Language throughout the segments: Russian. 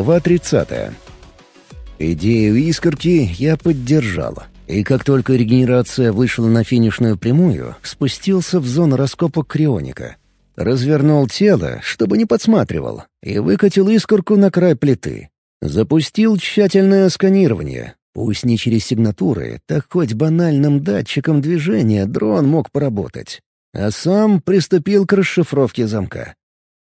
Глава 30. Идею искорки я поддержал. И как только регенерация вышла на финишную прямую, спустился в зону раскопок крионика. Развернул тело, чтобы не подсматривал, и выкатил искорку на край плиты. Запустил тщательное сканирование. Пусть не через сигнатуры, так хоть банальным датчиком движения дрон мог поработать. А сам приступил к расшифровке замка.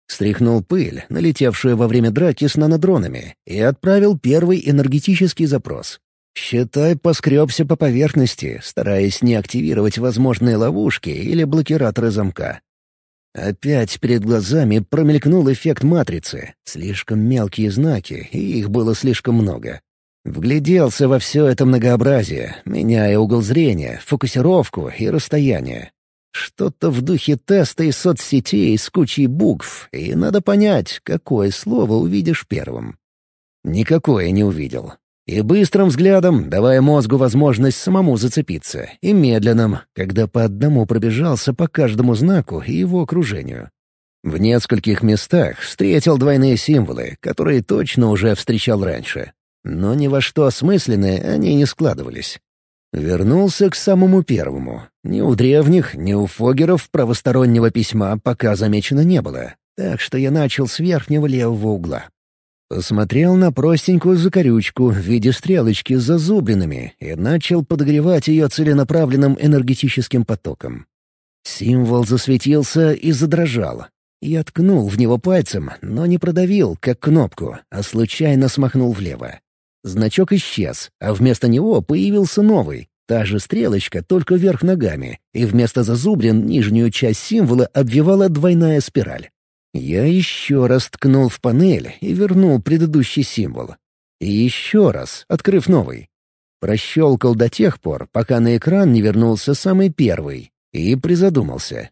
Стряхнул пыль, налетевшую во время драки с нанодронами, и отправил первый энергетический запрос. Считай, поскребся по поверхности, стараясь не активировать возможные ловушки или блокираторы замка. Опять перед глазами промелькнул эффект матрицы. Слишком мелкие знаки, и их было слишком много. Вгляделся во все это многообразие, меняя угол зрения, фокусировку и расстояние. Что-то в духе теста из соцсетей с кучей букв, и надо понять, какое слово увидишь первым. Никакое не увидел. И быстрым взглядом, давая мозгу возможность самому зацепиться, и медленным, когда по одному пробежался по каждому знаку и его окружению. В нескольких местах встретил двойные символы, которые точно уже встречал раньше. Но ни во что осмысленные они не складывались. Вернулся к самому первому. Ни у древних, ни у фогеров правостороннего письма пока замечено не было, так что я начал с верхнего левого угла. Посмотрел на простенькую закорючку в виде стрелочки с зазубринами и начал подогревать ее целенаправленным энергетическим потоком. Символ засветился и задрожал. Я ткнул в него пальцем, но не продавил, как кнопку, а случайно смахнул влево. Значок исчез, а вместо него появился новый. Та же стрелочка, только вверх ногами, и вместо зазубрин нижнюю часть символа обвивала двойная спираль. Я еще раз ткнул в панель и вернул предыдущий символ. И еще раз, открыв новый. Прощелкал до тех пор, пока на экран не вернулся самый первый, и призадумался.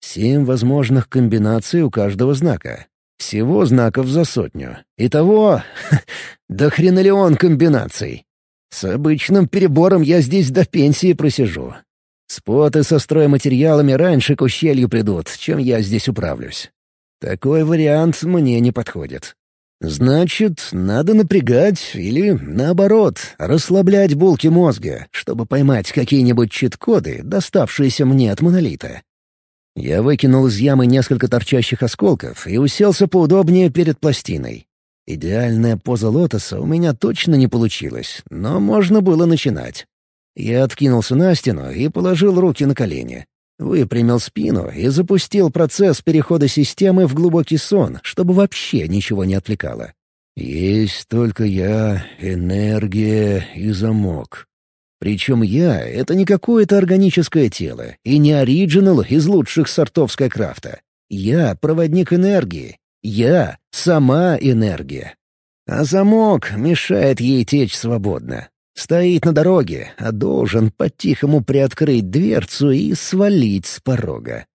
Семь возможных комбинаций у каждого знака. Всего знаков за сотню. Итого... до хренолеон комбинаций. С обычным перебором я здесь до пенсии просижу. Споты со стройматериалами раньше к ущелью придут, чем я здесь управлюсь. Такой вариант мне не подходит. Значит, надо напрягать или, наоборот, расслаблять булки мозга, чтобы поймать какие-нибудь чит-коды, доставшиеся мне от монолита. Я выкинул из ямы несколько торчащих осколков и уселся поудобнее перед пластиной. Идеальная поза лотоса у меня точно не получилась, но можно было начинать. Я откинулся на стену и положил руки на колени. Выпрямил спину и запустил процесс перехода системы в глубокий сон, чтобы вообще ничего не отвлекало. Есть только я, энергия и замок. Причем я — это не какое-то органическое тело и не оригинал из лучших сортов Скайкрафта. Я — проводник энергии. Я — сама энергия. А замок мешает ей течь свободно. Стоит на дороге, а должен по-тихому приоткрыть дверцу и свалить с порога.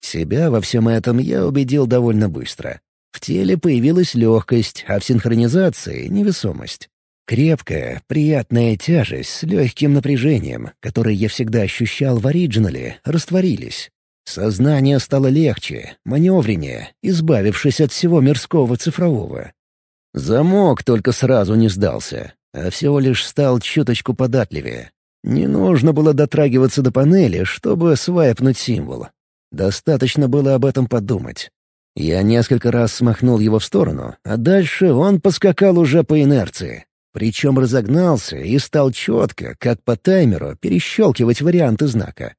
Себя во всем этом я убедил довольно быстро. В теле появилась легкость, а в синхронизации — невесомость. Крепкая, приятная тяжесть с легким напряжением, которое я всегда ощущал в оригинале, растворились. Сознание стало легче, маневреннее, избавившись от всего мирского цифрового. Замок только сразу не сдался, а всего лишь стал чуточку податливее. Не нужно было дотрагиваться до панели, чтобы свайпнуть символ. Достаточно было об этом подумать. Я несколько раз смахнул его в сторону, а дальше он поскакал уже по инерции. Причем разогнался и стал четко, как по таймеру, перещелкивать варианты знака.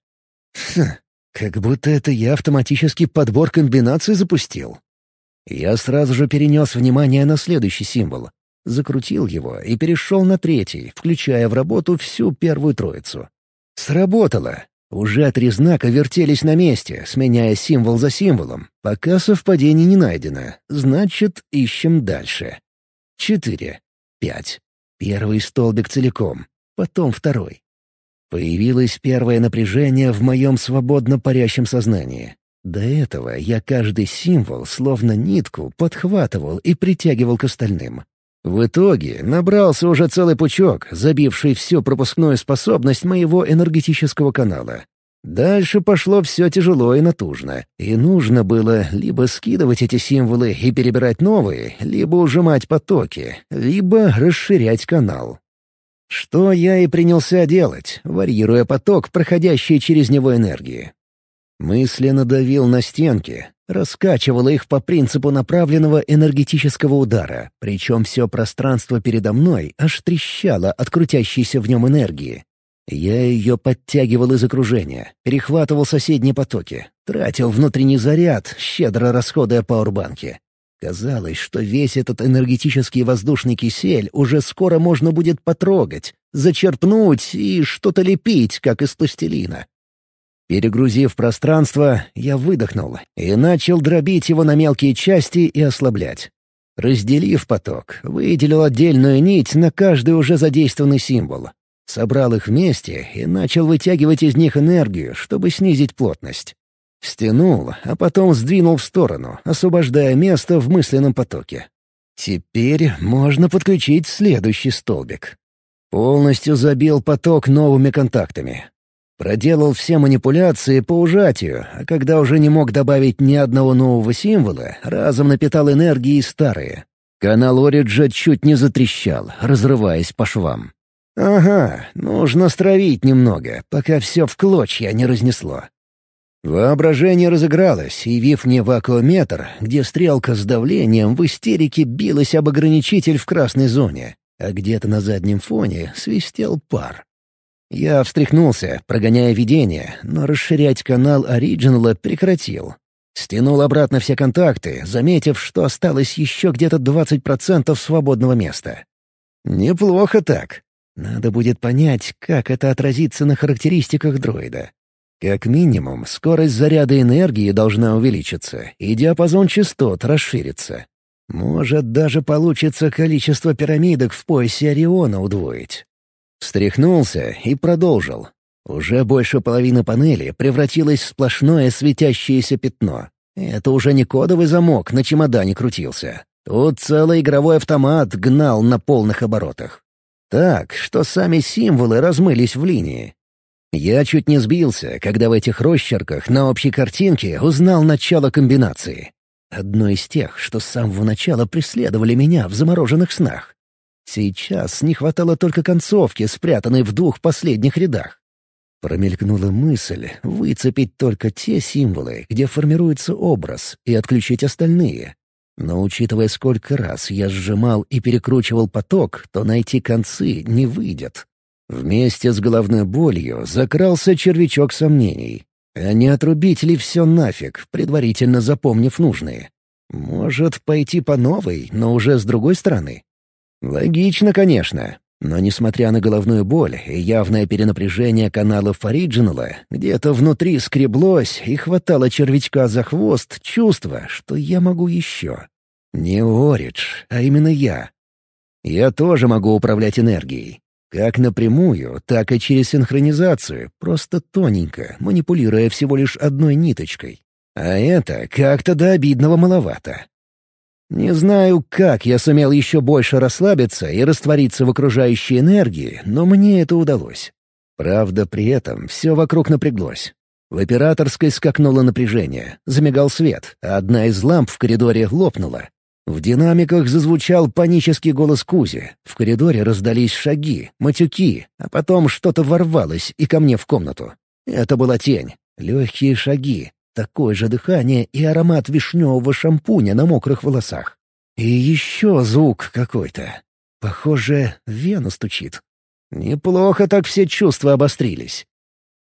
Хм, как будто это я автоматический подбор комбинаций запустил. Я сразу же перенес внимание на следующий символ, закрутил его и перешел на третий, включая в работу всю первую троицу. Сработало. Уже три знака вертелись на месте, сменяя символ за символом. Пока совпадений не найдено. Значит, ищем дальше. Четыре. Пять. Первый столбик целиком. Потом второй. Появилось первое напряжение в моем свободно парящем сознании. До этого я каждый символ, словно нитку, подхватывал и притягивал к остальным. В итоге набрался уже целый пучок, забивший всю пропускную способность моего энергетического канала. Дальше пошло все тяжело и натужно, и нужно было либо скидывать эти символы и перебирать новые, либо ужимать потоки, либо расширять канал. Что я и принялся делать, варьируя поток, проходящий через него энергии. Мысленно давил на стенки, раскачивала их по принципу направленного энергетического удара, причем все пространство передо мной аж трещало от крутящейся в нем энергии. Я ее подтягивал из окружения, перехватывал соседние потоки, тратил внутренний заряд, щедро расходуя пауэрбанки. Казалось, что весь этот энергетический воздушный кисель уже скоро можно будет потрогать, зачерпнуть и что-то лепить, как из пластилина. Перегрузив пространство, я выдохнул и начал дробить его на мелкие части и ослаблять. Разделив поток, выделил отдельную нить на каждый уже задействованный символ. Собрал их вместе и начал вытягивать из них энергию, чтобы снизить плотность. Стянул, а потом сдвинул в сторону, освобождая место в мысленном потоке. Теперь можно подключить следующий столбик. Полностью забил поток новыми контактами. Проделал все манипуляции по ужатию, а когда уже не мог добавить ни одного нового символа, разом напитал энергией старые. Канал Ориджа чуть не затрещал, разрываясь по швам. «Ага, нужно стравить немного, пока все в клочья не разнесло». Воображение разыгралось, явив мне вакуометр, где стрелка с давлением в истерике билась об ограничитель в красной зоне, а где-то на заднем фоне свистел пар. Я встряхнулся, прогоняя видение, но расширять канал оригинала прекратил. Стянул обратно все контакты, заметив, что осталось еще где-то 20% свободного места. Неплохо так. Надо будет понять, как это отразится на характеристиках дроида. Как минимум, скорость заряда энергии должна увеличиться, и диапазон частот расширится. Может, даже получится количество пирамидок в поясе Ориона удвоить. Встряхнулся и продолжил. Уже больше половины панели превратилась в сплошное светящееся пятно. Это уже не кодовый замок на чемодане крутился. Тут целый игровой автомат гнал на полных оборотах. Так, что сами символы размылись в линии. Я чуть не сбился, когда в этих росчерках на общей картинке узнал начало комбинации. Одно из тех, что с самого начала преследовали меня в замороженных снах. Сейчас не хватало только концовки, спрятанной в двух последних рядах. Промелькнула мысль выцепить только те символы, где формируется образ, и отключить остальные. Но учитывая, сколько раз я сжимал и перекручивал поток, то найти концы не выйдет. Вместе с головной болью закрался червячок сомнений. А не отрубить ли все нафиг, предварительно запомнив нужные? Может, пойти по новой, но уже с другой стороны? Логично, конечно. Но несмотря на головную боль и явное перенапряжение каналов Ориджинала, где-то внутри скреблось и хватало червячка за хвост чувство, что я могу еще. Не Оридж, а именно я. Я тоже могу управлять энергией. Как напрямую, так и через синхронизацию, просто тоненько, манипулируя всего лишь одной ниточкой. А это как-то до обидного маловато. Не знаю, как я сумел еще больше расслабиться и раствориться в окружающей энергии, но мне это удалось. Правда, при этом все вокруг напряглось. В операторской скакнуло напряжение, замигал свет, а одна из ламп в коридоре лопнула. В динамиках зазвучал панический голос Кузи. В коридоре раздались шаги, матюки, а потом что-то ворвалось и ко мне в комнату. Это была тень. Легкие шаги, Такое же дыхание и аромат вишневого шампуня на мокрых волосах. И еще звук какой-то. Похоже, вена стучит. Неплохо так все чувства обострились.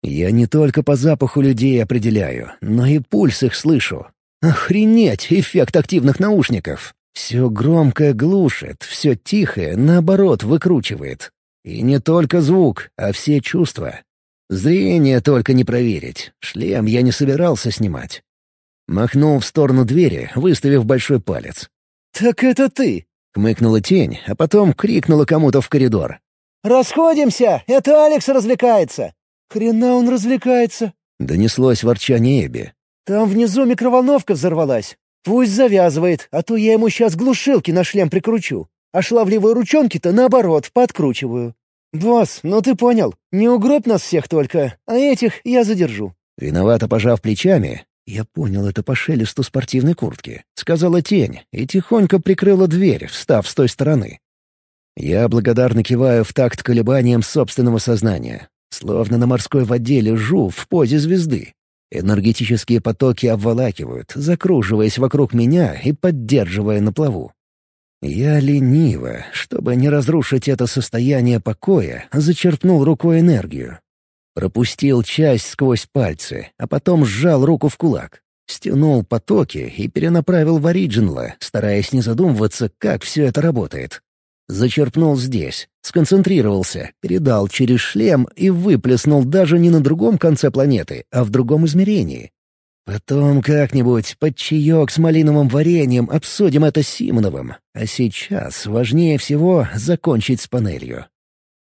Я не только по запаху людей определяю, но и пульс их слышу. Охренеть, эффект активных наушников. Все громкое глушит, все тихое, наоборот, выкручивает. И не только звук, а все чувства. Зрение только не проверить. Шлем я не собирался снимать. Махнул в сторону двери, выставив большой палец. «Так это ты!» — хмыкнула тень, а потом крикнула кому-то в коридор. «Расходимся! Это Алекс развлекается!» «Хрена он развлекается!» — донеслось ворчание Эбби. «Там внизу микроволновка взорвалась. Пусть завязывает, а то я ему сейчас глушилки на шлем прикручу. А шлавливые ручонки-то, наоборот, подкручиваю. «Босс, ну ты понял, не угробь нас всех только, а этих я задержу». Виновато пожав плечами, я понял это по шелесту спортивной куртки, сказала тень и тихонько прикрыла дверь, встав с той стороны. Я благодарно киваю в такт колебаниям собственного сознания, словно на морской воде лежу в позе звезды. Энергетические потоки обволакивают, закруживаясь вокруг меня и поддерживая на плаву. Я лениво, чтобы не разрушить это состояние покоя, зачерпнул рукой энергию. Пропустил часть сквозь пальцы, а потом сжал руку в кулак. Стянул потоки и перенаправил в Ориджинала, стараясь не задумываться, как все это работает. Зачерпнул здесь, сконцентрировался, передал через шлем и выплеснул даже не на другом конце планеты, а в другом измерении. Потом как-нибудь под чаек с малиновым вареньем обсудим это с Симоновым. А сейчас важнее всего закончить с панелью.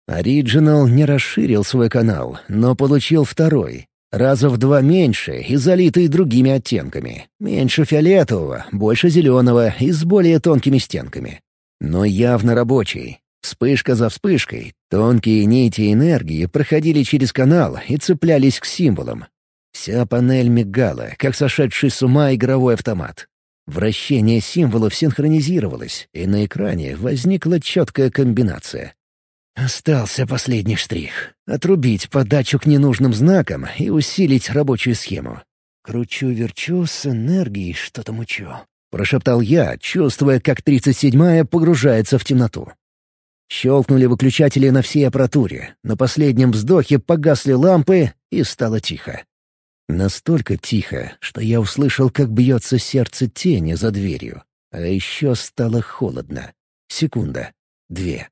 Ориджинал не расширил свой канал, но получил второй. Раза в два меньше и залитый другими оттенками. Меньше фиолетового, больше зеленого и с более тонкими стенками. Но явно рабочий. Вспышка за вспышкой, тонкие нити энергии проходили через канал и цеплялись к символам, Вся панель мигала, как сошедший с ума игровой автомат. Вращение символов синхронизировалось, и на экране возникла четкая комбинация. Остался последний штрих — отрубить подачу к ненужным знакам и усилить рабочую схему. «Кручу-верчу с энергией что-то мучу», — прошептал я, чувствуя, как тридцать седьмая погружается в темноту. Щелкнули выключатели на всей аппаратуре, на последнем вздохе погасли лампы, и стало тихо. Настолько тихо, что я услышал, как бьется сердце тени за дверью. А еще стало холодно. Секунда. Две.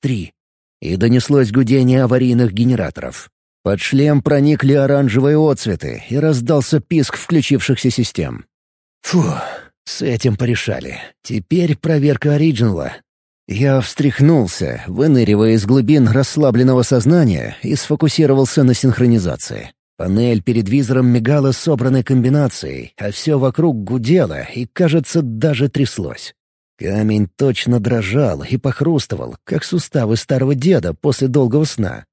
Три. И донеслось гудение аварийных генераторов. Под шлем проникли оранжевые отцветы, и раздался писк включившихся систем. Фу, с этим порешали. Теперь проверка оригинала. Я встряхнулся, выныривая из глубин расслабленного сознания и сфокусировался на синхронизации. Панель перед визором мигала собранной комбинацией, а все вокруг гудело и, кажется, даже тряслось. Камень точно дрожал и похрустывал, как суставы старого деда после долгого сна.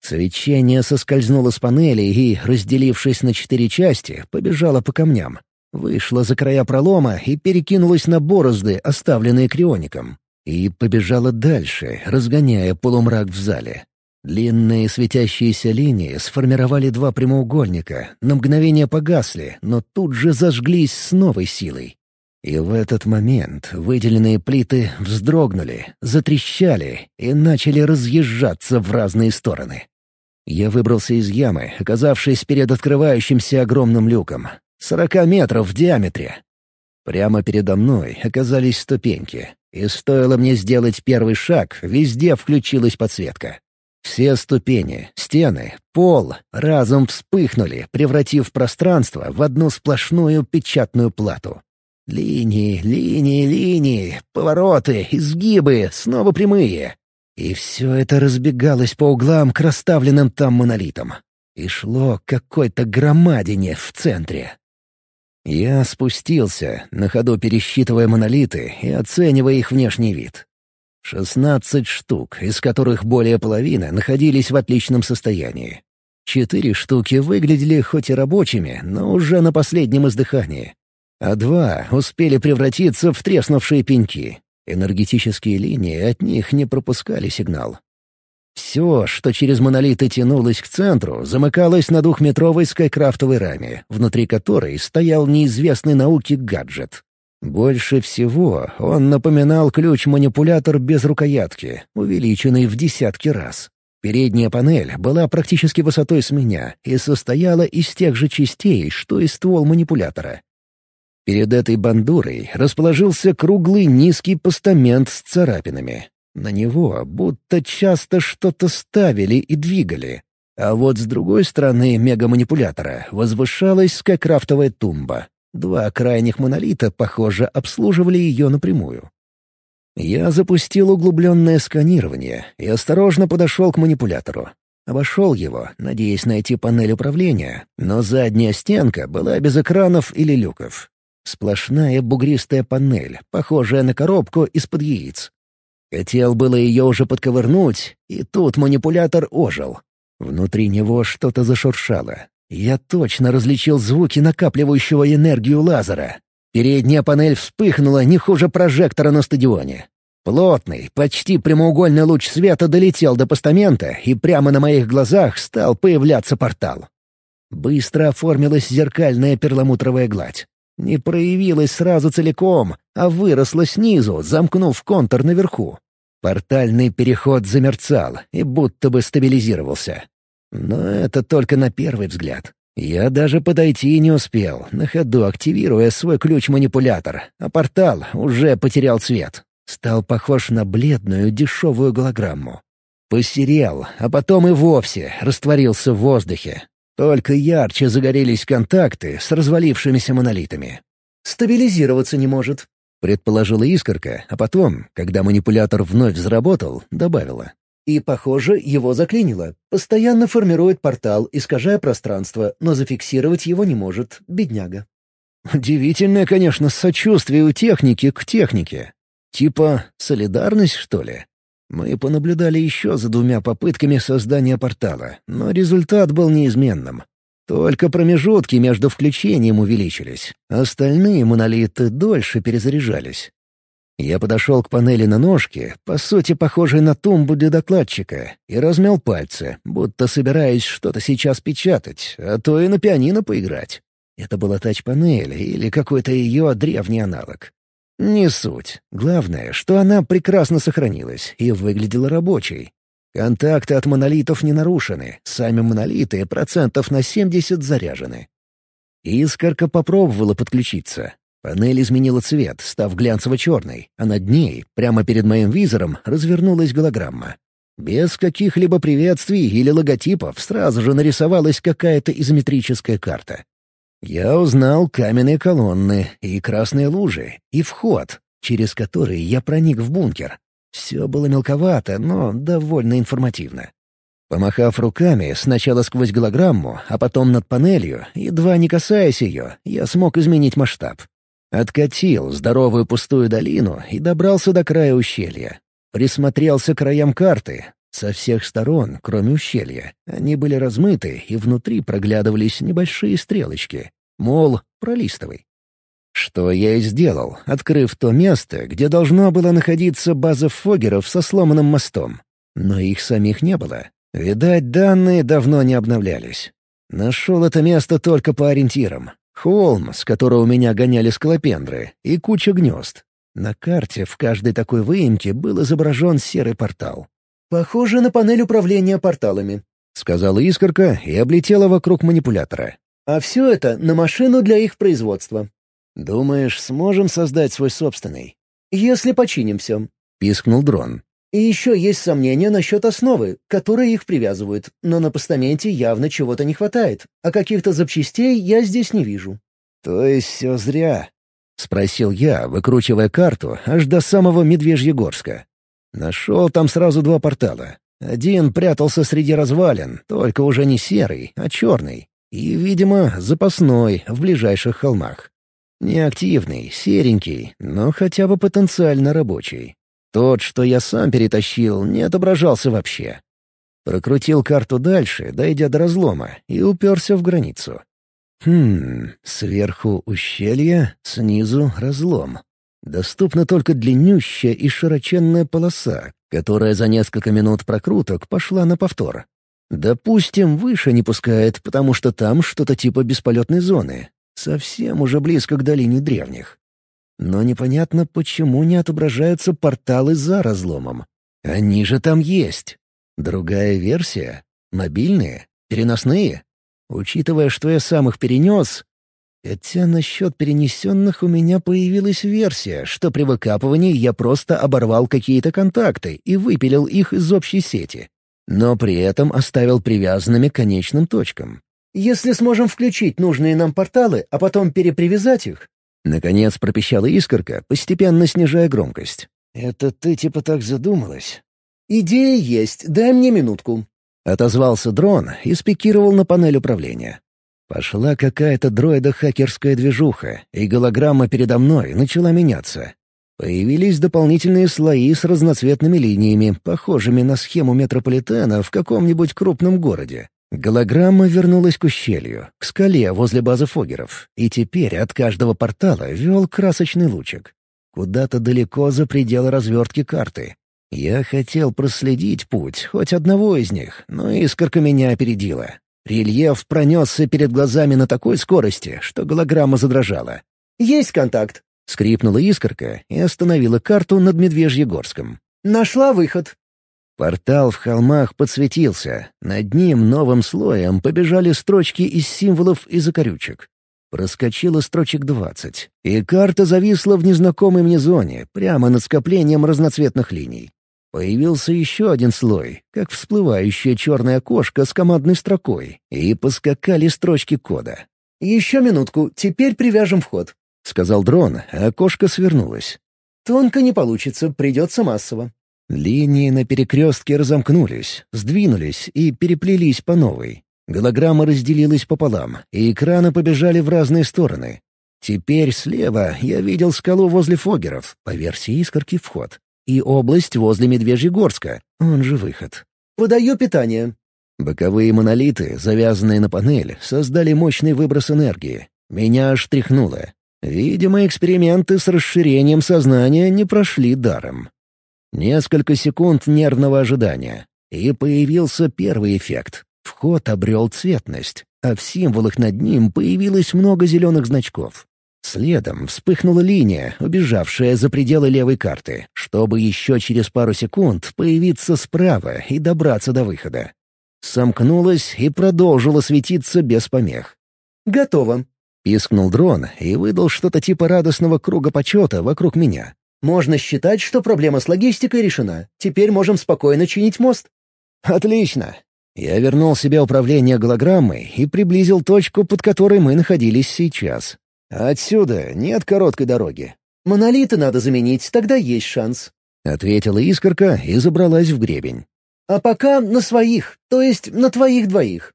Свечение соскользнуло с панели и, разделившись на четыре части, побежало по камням. Вышло за края пролома и перекинулось на борозды, оставленные криоником. И побежало дальше, разгоняя полумрак в зале. Длинные светящиеся линии сформировали два прямоугольника, на мгновение погасли, но тут же зажглись с новой силой. И в этот момент выделенные плиты вздрогнули, затрещали и начали разъезжаться в разные стороны. Я выбрался из ямы, оказавшись перед открывающимся огромным люком. Сорока метров в диаметре. Прямо передо мной оказались ступеньки, и стоило мне сделать первый шаг, везде включилась подсветка. Все ступени, стены, пол разом вспыхнули, превратив пространство в одну сплошную печатную плату. Линии, линии, линии, повороты, изгибы, снова прямые. И все это разбегалось по углам к расставленным там монолитам. И шло к какой-то громадине в центре. Я спустился, на ходу пересчитывая монолиты и оценивая их внешний вид. Шестнадцать штук, из которых более половины находились в отличном состоянии. Четыре штуки выглядели хоть и рабочими, но уже на последнем издыхании. А два успели превратиться в треснувшие пеньки. Энергетические линии от них не пропускали сигнал. Все, что через монолиты тянулось к центру, замыкалось на двухметровой скайкрафтовой раме, внутри которой стоял неизвестный науке гаджет. Больше всего он напоминал ключ-манипулятор без рукоятки, увеличенный в десятки раз. Передняя панель была практически высотой с меня и состояла из тех же частей, что и ствол манипулятора. Перед этой бандурой расположился круглый низкий постамент с царапинами. На него будто часто что-то ставили и двигали. А вот с другой стороны мегаманипулятора возвышалась скайкрафтовая тумба, Два крайних монолита, похоже, обслуживали ее напрямую. Я запустил углубленное сканирование и осторожно подошел к манипулятору. Обошел его, надеясь найти панель управления, но задняя стенка была без экранов или люков. Сплошная бугристая панель, похожая на коробку из-под яиц. Хотел было ее уже подковырнуть, и тут манипулятор ожил. Внутри него что-то зашуршало. Я точно различил звуки накапливающего энергию лазера. Передняя панель вспыхнула не хуже прожектора на стадионе. Плотный, почти прямоугольный луч света долетел до постамента, и прямо на моих глазах стал появляться портал. Быстро оформилась зеркальная перламутровая гладь. Не проявилась сразу целиком, а выросла снизу, замкнув контур наверху. Портальный переход замерцал и будто бы стабилизировался. Но это только на первый взгляд. Я даже подойти не успел, на ходу активируя свой ключ-манипулятор, а портал уже потерял цвет. Стал похож на бледную дешевую голограмму. Посерел, а потом и вовсе растворился в воздухе. Только ярче загорелись контакты с развалившимися монолитами. «Стабилизироваться не может», — предположила искорка, а потом, когда манипулятор вновь заработал, добавила. И, похоже, его заклинило. Постоянно формирует портал, искажая пространство, но зафиксировать его не может, бедняга. Удивительное, конечно, сочувствие у техники к технике. Типа солидарность, что ли? Мы понаблюдали еще за двумя попытками создания портала, но результат был неизменным. Только промежутки между включением увеличились, остальные монолиты дольше перезаряжались. Я подошел к панели на ножке, по сути похожей на тумбу для докладчика, и размял пальцы, будто собираясь что-то сейчас печатать, а то и на пианино поиграть. Это была тач-панель или какой-то ее древний аналог. Не суть. Главное, что она прекрасно сохранилась и выглядела рабочей. Контакты от монолитов не нарушены, сами монолиты процентов на 70 заряжены. Искорка попробовала подключиться, Панель изменила цвет, став глянцево-черной, а над ней, прямо перед моим визором, развернулась голограмма. Без каких-либо приветствий или логотипов сразу же нарисовалась какая-то изометрическая карта. Я узнал каменные колонны и красные лужи, и вход, через который я проник в бункер. Все было мелковато, но довольно информативно. Помахав руками, сначала сквозь голограмму, а потом над панелью, едва не касаясь ее, я смог изменить масштаб. Откатил здоровую пустую долину и добрался до края ущелья. Присмотрелся к краям карты. Со всех сторон, кроме ущелья, они были размыты, и внутри проглядывались небольшие стрелочки. Мол, пролистывай. Что я и сделал, открыв то место, где должна была находиться база фогеров со сломанным мостом. Но их самих не было. Видать, данные давно не обновлялись. Нашел это место только по ориентирам. Холм, с которого меня гоняли скалопендры, и куча гнезд. На карте в каждой такой выемке был изображен серый портал. «Похоже на панель управления порталами», — сказала искорка и облетела вокруг манипулятора. «А все это на машину для их производства». «Думаешь, сможем создать свой собственный?» «Если починим все», — пискнул дрон. И еще есть сомнения насчет основы, которая их привязывает, но на постаменте явно чего-то не хватает, а каких-то запчастей я здесь не вижу». «То есть все зря?» — спросил я, выкручивая карту аж до самого Медвежьегорска. Нашел там сразу два портала. Один прятался среди развалин, только уже не серый, а черный. И, видимо, запасной в ближайших холмах. Неактивный, серенький, но хотя бы потенциально рабочий. Тот, что я сам перетащил, не отображался вообще. Прокрутил карту дальше, дойдя до разлома, и уперся в границу. Хм, сверху ущелье, снизу разлом. Доступна только длиннющая и широченная полоса, которая за несколько минут прокруток пошла на повтор. Допустим, выше не пускает, потому что там что-то типа бесполетной зоны. Совсем уже близко к долине древних. Но непонятно, почему не отображаются порталы за разломом. Они же там есть. Другая версия? Мобильные? Переносные? Учитывая, что я сам их перенес... Хотя насчет перенесенных у меня появилась версия, что при выкапывании я просто оборвал какие-то контакты и выпилил их из общей сети. Но при этом оставил привязанными к конечным точкам. «Если сможем включить нужные нам порталы, а потом перепривязать их, Наконец пропищала искорка, постепенно снижая громкость. «Это ты типа так задумалась?» «Идея есть, дай мне минутку». Отозвался дрон и спикировал на панель управления. Пошла какая-то дроида-хакерская движуха, и голограмма передо мной начала меняться. Появились дополнительные слои с разноцветными линиями, похожими на схему метрополитена в каком-нибудь крупном городе. Голограмма вернулась к ущелью, к скале возле базы Фогеров, и теперь от каждого портала вел красочный лучик. Куда-то далеко за пределы развертки карты. Я хотел проследить путь хоть одного из них, но искорка меня опередила. Рельеф пронесся перед глазами на такой скорости, что голограмма задрожала. «Есть контакт», — скрипнула искорка и остановила карту над Медвежьегорском. «Нашла выход». Портал в холмах подсветился. Над ним новым слоем побежали строчки из символов и закорючек. Проскочило строчек двадцать, и карта зависла в незнакомой мне зоне, прямо над скоплением разноцветных линий. Появился еще один слой, как всплывающее черное окошко с командной строкой, и поскакали строчки кода. «Еще минутку, теперь привяжем вход», — сказал дрон, а окошко свернулось. «Тонко не получится, придется массово». Линии на перекрестке разомкнулись, сдвинулись и переплелись по новой. Голограмма разделилась пополам, и экраны побежали в разные стороны. Теперь слева я видел скалу возле Фогеров, по версии искорки вход, и область возле Медвежьегорска, он же выход. «Подаю питание». Боковые монолиты, завязанные на панель, создали мощный выброс энергии. Меня аж тряхнуло. Видимо, эксперименты с расширением сознания не прошли даром. Несколько секунд нервного ожидания, и появился первый эффект. Вход обрел цветность, а в символах над ним появилось много зеленых значков. Следом вспыхнула линия, убежавшая за пределы левой карты, чтобы еще через пару секунд появиться справа и добраться до выхода. Сомкнулась и продолжила светиться без помех. «Готово», — пискнул дрон и выдал что-то типа радостного круга почета вокруг меня. Можно считать, что проблема с логистикой решена. Теперь можем спокойно чинить мост». «Отлично!» Я вернул себе управление голограммой и приблизил точку, под которой мы находились сейчас. Отсюда нет короткой дороги. «Монолиты надо заменить, тогда есть шанс», — ответила искорка и забралась в гребень. «А пока на своих, то есть на твоих двоих».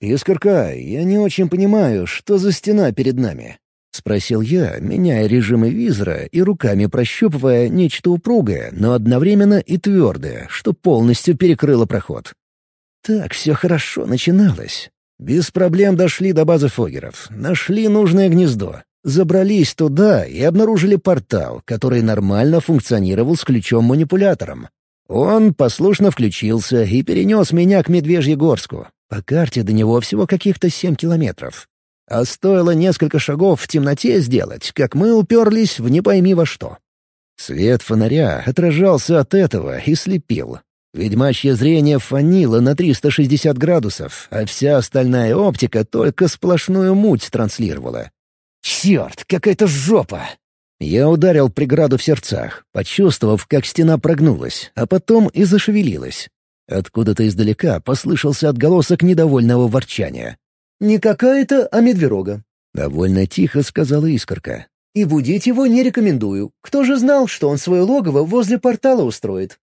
«Искорка, я не очень понимаю, что за стена перед нами. — спросил я, меняя режимы визора и руками прощупывая нечто упругое, но одновременно и твердое, что полностью перекрыло проход. Так все хорошо начиналось. Без проблем дошли до базы Фогеров, нашли нужное гнездо, забрались туда и обнаружили портал, который нормально функционировал с ключом-манипулятором. Он послушно включился и перенес меня к Медвежьегорску. По карте до него всего каких-то семь километров. А стоило несколько шагов в темноте сделать, как мы уперлись в не пойми во что. Свет фонаря отражался от этого и слепил. Ведьмачье зрение фанило на 360 градусов, а вся остальная оптика только сплошную муть транслировала. «Черт, какая-то жопа!» Я ударил преграду в сердцах, почувствовав, как стена прогнулась, а потом и зашевелилась. Откуда-то издалека послышался отголосок недовольного ворчания. «Не какая-то, а медверога», — довольно тихо сказала искорка. «И будить его не рекомендую. Кто же знал, что он свое логово возле портала устроит?»